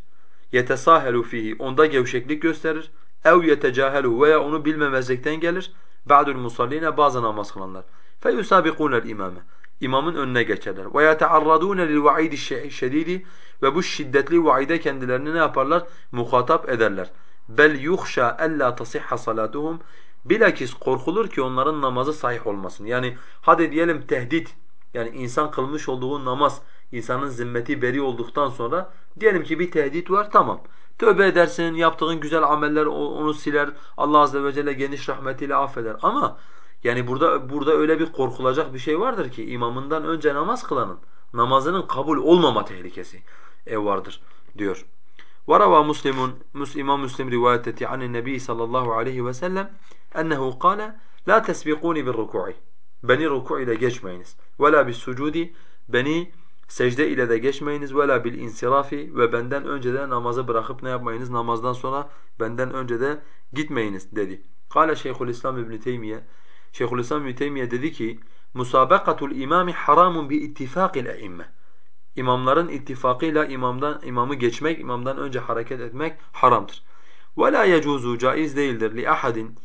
Yetesâhelu fihi. Onda gevşeklik gösterir. Ev yetecâheluhu veya onu bilmemezlikten gelir. Ba'dul musalline bazı namaz kılanlar. Feyusâbikûnel imâme. İmamın önüne geçerler. Lil va'idi şedîdi ve bu şiddetli vaide kendilerini ne yaparlar? Muhatap ederler. Bel yuhşa ella tasihha salatuhum. Bilakis korkulur ki onların namazı sahih olmasın. Yani hadi diyelim tehdit yani insan kılmış olduğu namaz insanın zimmeti beri olduktan sonra diyelim ki bir tehdit var tamam. Tövbe edersin, yaptığın güzel ameller onu siler. Allah azze ve celle geniş rahmetiyle affeder. Ama yani burada burada öyle bir korkulacak bir şey vardır ki imamından önce namaz kılanın namazının kabul olmama tehlikesi ev vardır diyor. وروى مسلم İmam Müslim rivayet etti an Nebi sallallahu aleyhi ve sellem ennehu kâle la tesbiquni bir ruku'i. Beni ruku ile geçmeyiniz. Ve la bis sucudi beni secde ile de geçmeyiniz. Ve la bil insirafi ve benden önce de namazı bırakıp ne yapmayınız? Namazdan sonra benden önce de gitmeyiniz dedi. Kâle Şeyhülislam İbn Teymiye Şeyhülislam İbn Teymiye dedi ki musabakatul imami haramun bi ittifakil e'imme. İmamların ittifakıyla imamdan imamı geçmek, imamdan önce hareket etmek haramdır. Ve la yecuzu caiz değildir li ahadin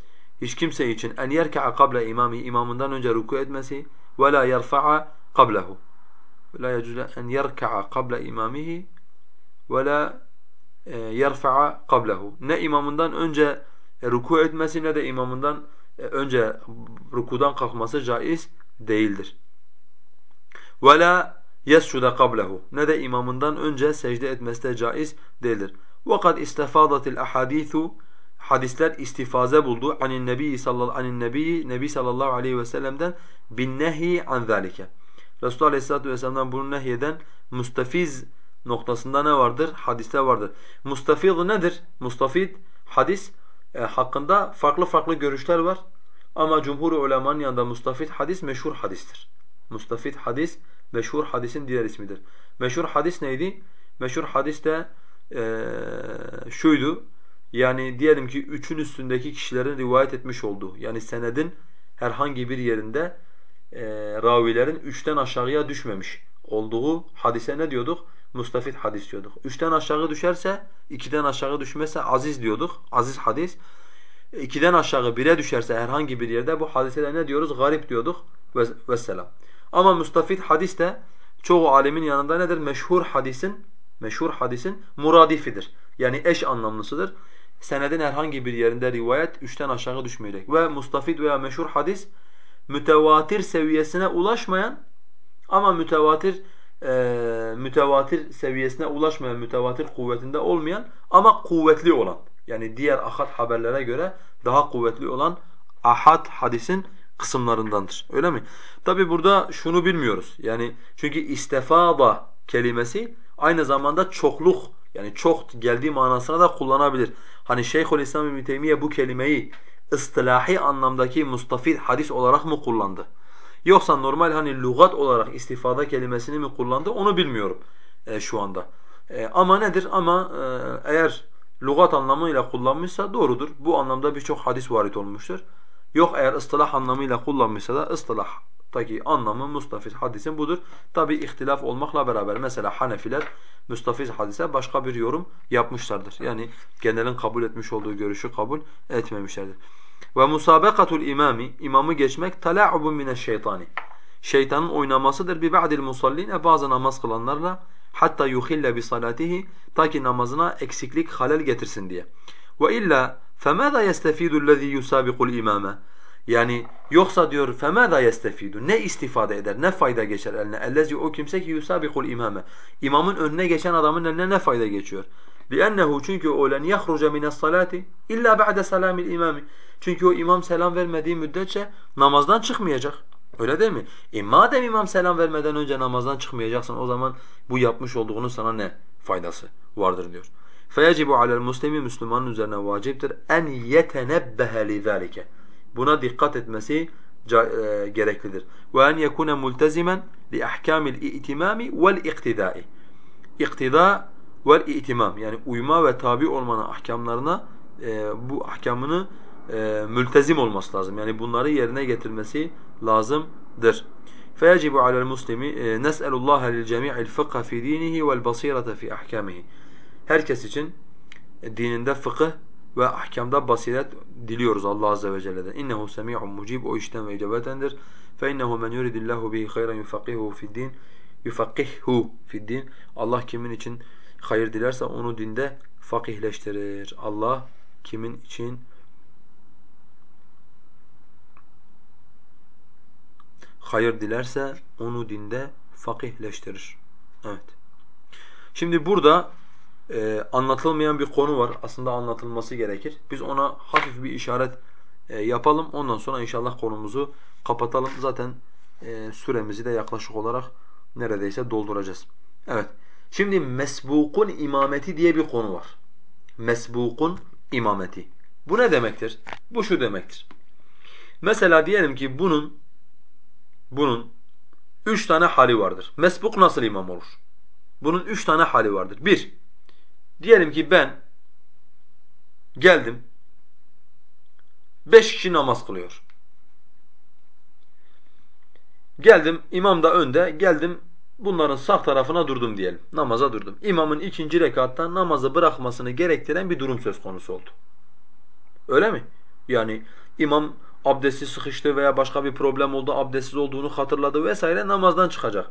hiç kimse için en yerka'a qabla imami imamından önce ruku etmesi ve la yerfa'a qablehu. La yecuzu en yerka'a qabla imamihi ve la e, yerfa'a qablehu. Ne imamından önce e, ruku etmesi ne de imamından e, önce rukudan kalkması caiz değildir. Ve la yescuda qablehu. Ne de imamından önce secde etmesi de caiz değildir. وَقَدْ اِسْتَفَاضَتِ الْأَحَادِيثُ Hadisler istifaze buldu. Anin nebi sallallahu anin nebi nebi sallallahu aleyhi ve sellem'den bin nehi an zalike. Resulullah Aleyhisselatü Vesselam'dan bunu nehyeden mustafiz noktasında ne vardır? Hadiste vardır. Mustafiz nedir? Mustafid hadis e, hakkında farklı farklı görüşler var. Ama cumhur ulemanın yanında mustafid hadis meşhur hadistir. Mustafid hadis meşhur hadisin diğer ismidir. Meşhur hadis neydi? Meşhur hadis de e, şuydu. Yani diyelim ki üçün üstündeki kişilerin rivayet etmiş olduğu yani senedin herhangi bir yerinde e, ravilerin üçten aşağıya düşmemiş olduğu hadise ne diyorduk? Mustafid hadis diyorduk. Üçten aşağı düşerse, ikiden aşağı düşmezse aziz diyorduk. Aziz hadis. İkiden aşağı bire düşerse herhangi bir yerde bu hadisede ne diyoruz? Garip diyorduk. Vesselam. Ama mustafid hadis de çoğu alimin yanında nedir? Meşhur hadisin meşhur hadisin muradifidir. Yani eş anlamlısıdır. Senedin herhangi bir yerinde rivayet üçten aşağı düşmeyecek. Ve mustafid veya meşhur hadis mütevatir seviyesine ulaşmayan ama mütevatir e, mütevatir seviyesine ulaşmayan, mütevatir kuvvetinde olmayan ama kuvvetli olan. Yani diğer ahad haberlere göre daha kuvvetli olan ahad hadisin kısımlarındandır. Öyle mi? Tabi burada şunu bilmiyoruz. Yani çünkü istifada kelimesi aynı zamanda çokluk yani çok geldiği manasına da kullanabilir. Hani Şeyhülislam İbn Teymiye bu kelimeyi ıstilahi anlamdaki mustafid hadis olarak mı kullandı? Yoksa normal hani lügat olarak istifada kelimesini mi kullandı onu bilmiyorum. e, şu anda. E, ama nedir? Ama e, eğer lügat anlamıyla kullanmışsa doğrudur. Bu anlamda birçok hadis varit olmuştur. Yok eğer ıstılah anlamıyla kullanmışsa da ıstilahtaki anlamı mustafiz hadisin budur. Tabi ihtilaf olmakla beraber mesela Hanefiler mustafiz hadise başka bir yorum yapmışlardır. Yani genelin kabul etmiş olduğu görüşü kabul etmemişlerdir. Ve musabakatul imami, imamı geçmek tala'ubun mineşşeytani. Şeytanın oynamasıdır bi ba'dil musalline bazı namaz kılanlarla hatta yuhille bi salatihi ta ki namazına eksiklik halel getirsin diye. Ve illa فَمَاذَا يَسْتَفِيدُ الَّذ۪ي يُسَابِقُ الْاِمَامَ Yani yoksa diyor فَمَاذَا يَسْتَفِيدُ Ne istifade eder, ne fayda geçer eline? اَلَّذ۪ي o kimse ki يُسَابِقُ الْاِمَامَ İmamın önüne geçen adamın eline ne fayda geçiyor? لِأَنَّهُ çünkü o لَنْ يَخْرُجَ مِنَ الصَّلَاةِ اِلَّا بَعْدَ سَلَامِ الْاِمَامِ Çünkü o imam selam vermediği müddetçe namazdan çıkmayacak. Öyle değil mi? E madem imam selam vermeden önce namazdan çıkmayacaksın o zaman bu yapmış olduğunun sana ne faydası vardır diyor. فَيَجِبُ عَلَى الْمُسْلِمِ Müslümanın üzerine vaciptir. en يَتَنَبَّهَ لِذَٰلِكَ Buna dikkat etmesi e, gereklidir. وَاَنْ يَكُونَ مُلْتَزِمًا لِأَحْكَامِ الْاِئْتِمَامِ وَالْاِقْتِدَاءِ İktida vel itimam yani uyma ve tabi olmanın ahkamlarına e, bu ahkamını e, mültezim olması lazım. Yani bunları yerine getirmesi lazımdır. فَيَجِبُ عَلَى الْمُسْلِمِ نَسْأَلُ اللّٰهَ لِلْجَمِيعِ الْفِقْهَ فِي دِينِهِ وَالْبَصِيرَةَ فِي أَحْكَامِهِ Herkes için dininde fıkıh ve ahkamda basiret diliyoruz Allah azze ve celle'den. İnnehu semi'un mucib o işten ve icabetendir. Fe innehu men yuridillahu bihi hayran yufaqihuhu fi'd-din yufaqihhu fi'd-din. Allah kimin için hayır dilerse onu dinde fakihleştirir. Allah kimin için hayır dilerse onu dinde fakihleştirir. Evet. Şimdi burada e, anlatılmayan bir konu var. Aslında anlatılması gerekir. Biz ona hafif bir işaret e, yapalım. Ondan sonra inşallah konumuzu kapatalım. Zaten e, süremizi de yaklaşık olarak neredeyse dolduracağız. Evet. Şimdi mesbukun imameti diye bir konu var. Mesbukun imameti. Bu ne demektir? Bu şu demektir. Mesela diyelim ki bunun bunun üç tane hali vardır. Mesbuk nasıl imam olur? Bunun üç tane hali vardır. Bir, Diyelim ki ben geldim. Beş kişi namaz kılıyor. Geldim, imam da önde, geldim bunların sağ tarafına durdum diyelim. Namaza durdum. İmamın ikinci rekatta namazı bırakmasını gerektiren bir durum söz konusu oldu. Öyle mi? Yani imam abdesti sıkıştı veya başka bir problem oldu, abdestsiz olduğunu hatırladı vesaire namazdan çıkacak.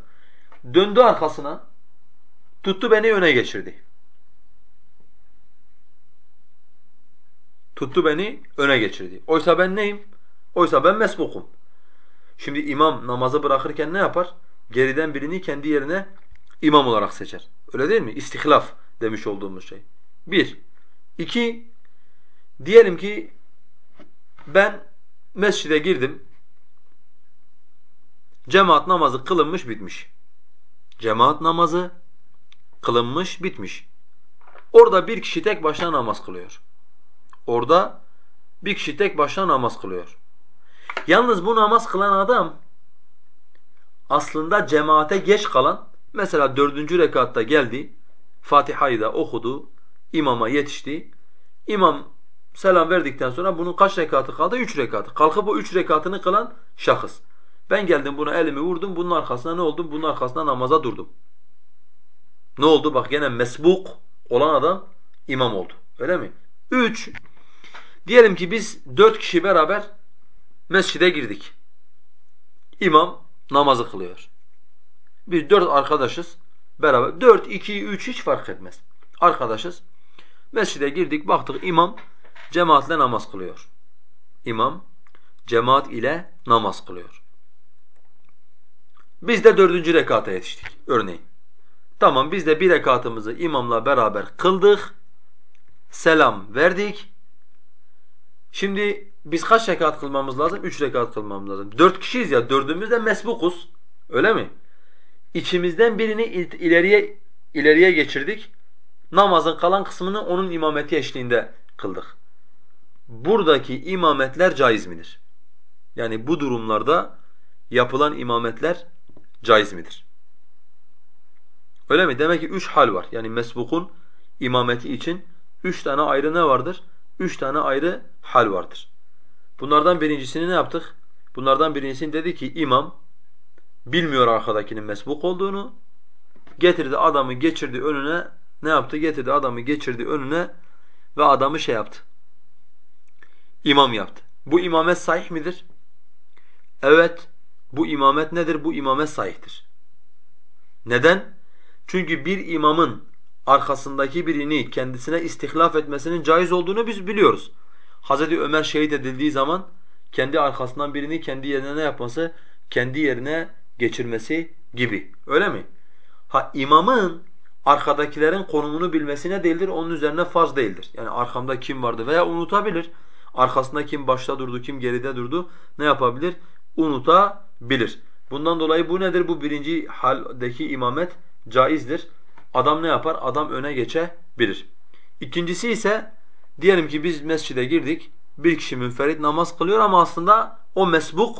Döndü arkasına, tuttu beni öne geçirdi. Tuttu beni öne geçirdi. Oysa ben neyim? Oysa ben mesbukum. Şimdi imam namazı bırakırken ne yapar? Geriden birini kendi yerine imam olarak seçer. Öyle değil mi? İstihlaf demiş olduğumuz şey. Bir. İki, diyelim ki ben mescide girdim. Cemaat namazı kılınmış bitmiş. Cemaat namazı kılınmış bitmiş. Orada bir kişi tek başına namaz kılıyor. Orada bir kişi tek başına namaz kılıyor. Yalnız bu namaz kılan adam aslında cemaate geç kalan mesela dördüncü rekatta geldi Fatiha'yı da okudu imama yetişti imam selam verdikten sonra bunun kaç rekatı kaldı? Üç rekatı. Kalkıp o üç rekatını kılan şahıs. Ben geldim buna elimi vurdum bunun arkasına ne oldu? Bunun arkasına namaza durdum. Ne oldu? Bak gene mesbuk olan adam imam oldu. Öyle mi? Üç, Diyelim ki biz dört kişi beraber mescide girdik. İmam namazı kılıyor. Biz dört arkadaşız beraber. Dört, iki, üç hiç fark etmez. Arkadaşız. Mescide girdik baktık imam cemaatle namaz kılıyor. İmam cemaat ile namaz kılıyor. Biz de dördüncü rekata yetiştik örneğin. Tamam biz de bir rekatımızı imamla beraber kıldık. Selam verdik. Şimdi biz kaç rekat kılmamız lazım? Üç rekat kılmamız lazım. Dört kişiyiz ya, dördümüz de mesbukuz. Öyle mi? İçimizden birini ileriye ileriye geçirdik. Namazın kalan kısmını onun imameti eşliğinde kıldık. Buradaki imametler caiz midir? Yani bu durumlarda yapılan imametler caiz midir? Öyle mi? Demek ki üç hal var. Yani mesbukun imameti için üç tane ayrı ne vardır? Üç tane ayrı hal vardır. Bunlardan birincisini ne yaptık? Bunlardan birincisini dedi ki imam bilmiyor arkadakinin mesbuk olduğunu. Getirdi adamı geçirdi önüne ne yaptı? Getirdi adamı geçirdi önüne ve adamı şey yaptı. İmam yaptı. Bu imamet sahih midir? Evet. Bu imamet nedir? Bu imamet sahihtir. Neden? Çünkü bir imamın arkasındaki birini kendisine istihlaf etmesinin caiz olduğunu biz biliyoruz. Hazreti Ömer şehit edildiği zaman kendi arkasından birini kendi yerine ne yapması? Kendi yerine geçirmesi gibi. Öyle mi? Ha imamın arkadakilerin konumunu bilmesine değildir, onun üzerine farz değildir. Yani arkamda kim vardı veya unutabilir. Arkasında kim başta durdu, kim geride durdu ne yapabilir? Unutabilir. Bundan dolayı bu nedir? Bu birinci haldeki imamet caizdir. Adam ne yapar? Adam öne geçebilir. İkincisi ise diyelim ki biz mescide girdik. Bir kişi münferit namaz kılıyor ama aslında o mesbuk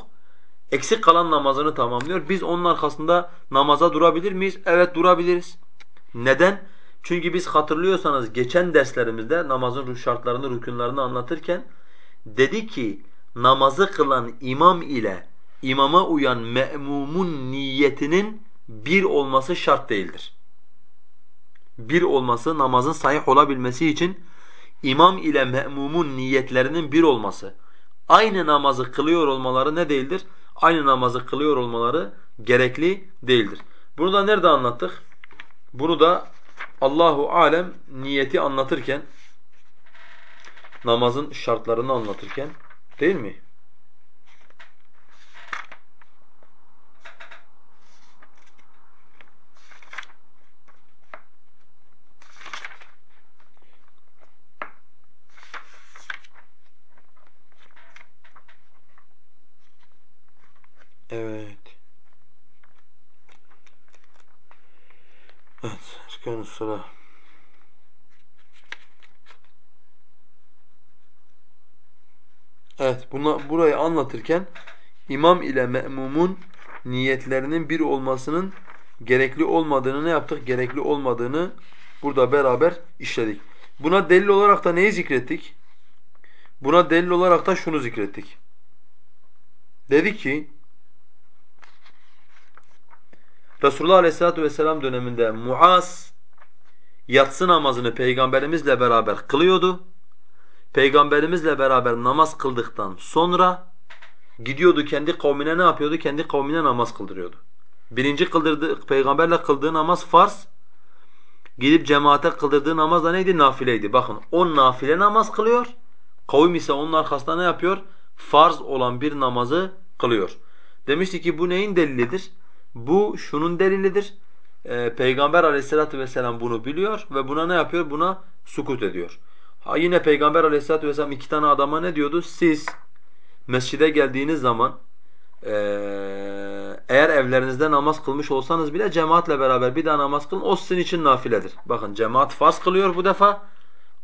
eksik kalan namazını tamamlıyor. Biz onun arkasında namaza durabilir miyiz? Evet durabiliriz. Neden? Çünkü biz hatırlıyorsanız geçen derslerimizde namazın şartlarını, rükünlerini anlatırken dedi ki namazı kılan imam ile imama uyan me'mumun niyetinin bir olması şart değildir. Bir olması namazın sahih olabilmesi için imam ile me'mumun niyetlerinin bir olması, aynı namazı kılıyor olmaları ne değildir? Aynı namazı kılıyor olmaları gerekli değildir. Bunu da nerede anlattık? Bunu da Allahu alem niyeti anlatırken namazın şartlarını anlatırken değil mi? Evet. Evet, sıra. Evet, buna, burayı anlatırken imam ile me'mumun niyetlerinin bir olmasının gerekli olmadığını ne yaptık? Gerekli olmadığını burada beraber işledik. Buna delil olarak da neyi zikrettik? Buna delil olarak da şunu zikrettik. Dedi ki Resulullah Aleyhisselatü Vesselam döneminde Muaz yatsı namazını peygamberimizle beraber kılıyordu. Peygamberimizle beraber namaz kıldıktan sonra gidiyordu kendi kavmine ne yapıyordu? Kendi kavmine namaz kıldırıyordu. Birinci kıldırdığı, peygamberle kıldığı namaz farz. Gidip cemaate kıldırdığı namaz da neydi? Nafileydi. Bakın o nafile namaz kılıyor. Kavim ise onun arkasında ne yapıyor? Farz olan bir namazı kılıyor. Demişti ki bu neyin delilidir? Bu şunun delilidir. Ee, Peygamber aleyhissalatu vesselam bunu biliyor ve buna ne yapıyor? Buna sukut ediyor. Ha yine Peygamber aleyhissalatu vesselam iki tane adama ne diyordu? Siz mescide geldiğiniz zaman ee, eğer evlerinizde namaz kılmış olsanız bile cemaatle beraber bir daha namaz kılın. O sizin için nafiledir. Bakın cemaat farz kılıyor bu defa.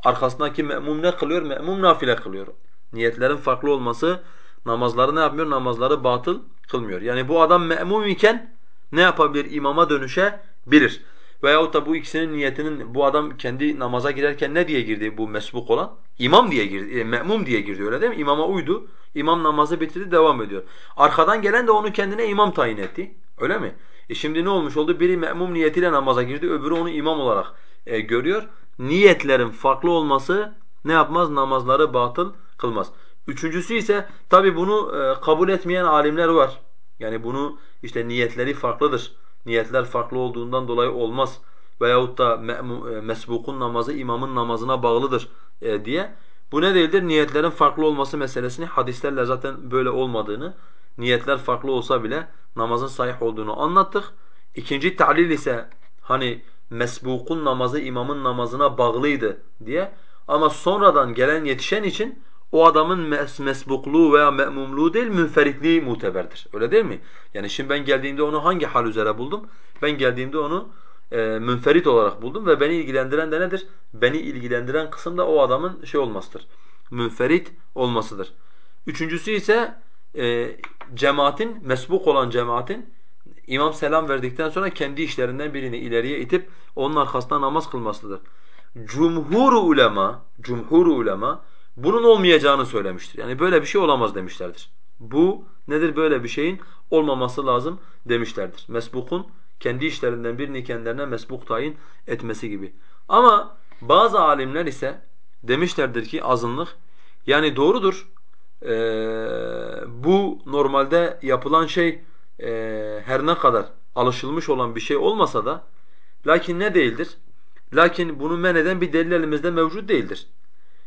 Arkasındaki me'mum ne kılıyor? Me'mum nafile kılıyor. Niyetlerin farklı olması namazları ne yapmıyor? Namazları batıl kılmıyor. Yani bu adam me'mum iken ne yapabilir? İmama dönüşebilir. Veyahut da bu ikisinin niyetinin bu adam kendi namaza girerken ne diye girdi bu mesbuk olan? İmam diye girdi, e, me'mum diye girdi öyle değil mi? İmama uydu. İmam namazı bitirdi devam ediyor. Arkadan gelen de onu kendine imam tayin etti. Öyle mi? E şimdi ne olmuş oldu? Biri me'mum niyetiyle namaza girdi, öbürü onu imam olarak e, görüyor. Niyetlerin farklı olması ne yapmaz? Namazları batıl kılmaz. Üçüncüsü ise tabi bunu e, kabul etmeyen alimler var. Yani bunu işte niyetleri farklıdır. Niyetler farklı olduğundan dolayı olmaz. Veyahut da e, mesbukun namazı imamın namazına bağlıdır e, diye. Bu ne değildir? Niyetlerin farklı olması meselesini hadislerle zaten böyle olmadığını, niyetler farklı olsa bile namazın sahih olduğunu anlattık. İkinci ta'lil ise hani mesbukun namazı imamın namazına bağlıydı diye. Ama sonradan gelen yetişen için o adamın mes mesbukluğu veya me'mumluğu değil münferitliği muteberdir. Öyle değil mi? Yani şimdi ben geldiğimde onu hangi hal üzere buldum? Ben geldiğimde onu e, münferit olarak buldum ve beni ilgilendiren de nedir? Beni ilgilendiren kısım da o adamın şey olmasıdır. Münferit olmasıdır. Üçüncüsü ise e, cemaatin, mesbuk olan cemaatin imam selam verdikten sonra kendi işlerinden birini ileriye itip onun arkasında namaz kılmasıdır. Cumhur ulema, cumhur ulema bunun olmayacağını söylemiştir. Yani böyle bir şey olamaz demişlerdir. Bu nedir böyle bir şeyin olmaması lazım demişlerdir. Mesbukun kendi işlerinden birini kendilerine mesbuk tayin etmesi gibi. Ama bazı alimler ise demişlerdir ki azınlık yani doğrudur. Ee, bu normalde yapılan şey e, her ne kadar alışılmış olan bir şey olmasa da lakin ne değildir? Lakin bunu men eden bir delil elimizde mevcut değildir.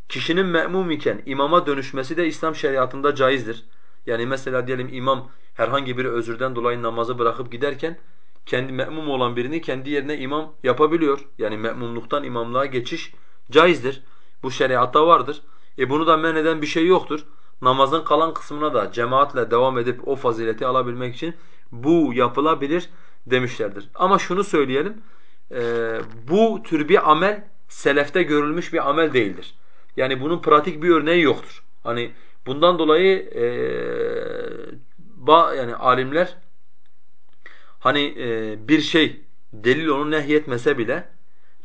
Kişinin me'mum iken imama dönüşmesi de İslam şeriatında caizdir. Yani mesela diyelim imam herhangi bir özürden dolayı namazı bırakıp giderken kendi me'mum olan birini kendi yerine imam yapabiliyor. Yani me'mumluktan imamlığa geçiş caizdir. Bu şeriatta vardır. E bunu da men eden bir şey yoktur. Namazın kalan kısmına da cemaatle devam edip o fazileti alabilmek için bu yapılabilir demişlerdir. Ama şunu söyleyelim, e, bu tür bir amel selefte görülmüş bir amel değildir. Yani bunun pratik bir örneği yoktur. Hani bundan dolayı e, ba, yani alimler hani e, bir şey delil onu nehyetmese bile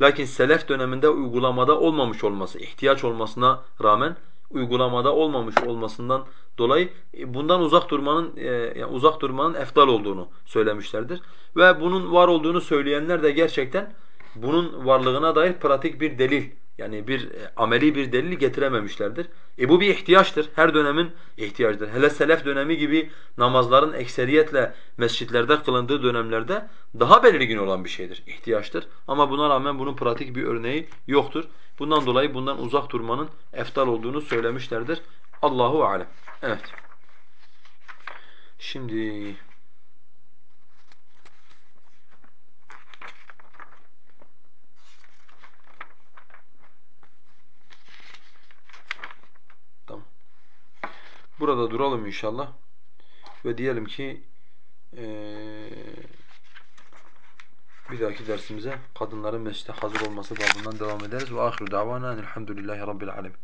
lakin selef döneminde uygulamada olmamış olması, ihtiyaç olmasına rağmen uygulamada olmamış olmasından dolayı e, bundan uzak durmanın yani uzak durmanın efdal olduğunu söylemişlerdir. Ve bunun var olduğunu söyleyenler de gerçekten bunun varlığına dair pratik bir delil yani bir e, ameli bir delil getirememişlerdir. E bu bir ihtiyaçtır. Her dönemin ihtiyacıdır. Hele selef dönemi gibi namazların ekseriyetle mescitlerde kılındığı dönemlerde daha belirgin olan bir şeydir, ihtiyaçtır. Ama buna rağmen bunun pratik bir örneği yoktur. Bundan dolayı bundan uzak durmanın eftal olduğunu söylemişlerdir. Allahu alem. Evet. Şimdi Burada duralım inşallah. Ve diyelim ki ee, bir dahaki dersimize kadınların mescide hazır olması babından devam ederiz. Ve ahiru davana elhamdülillahi rabbil alemin.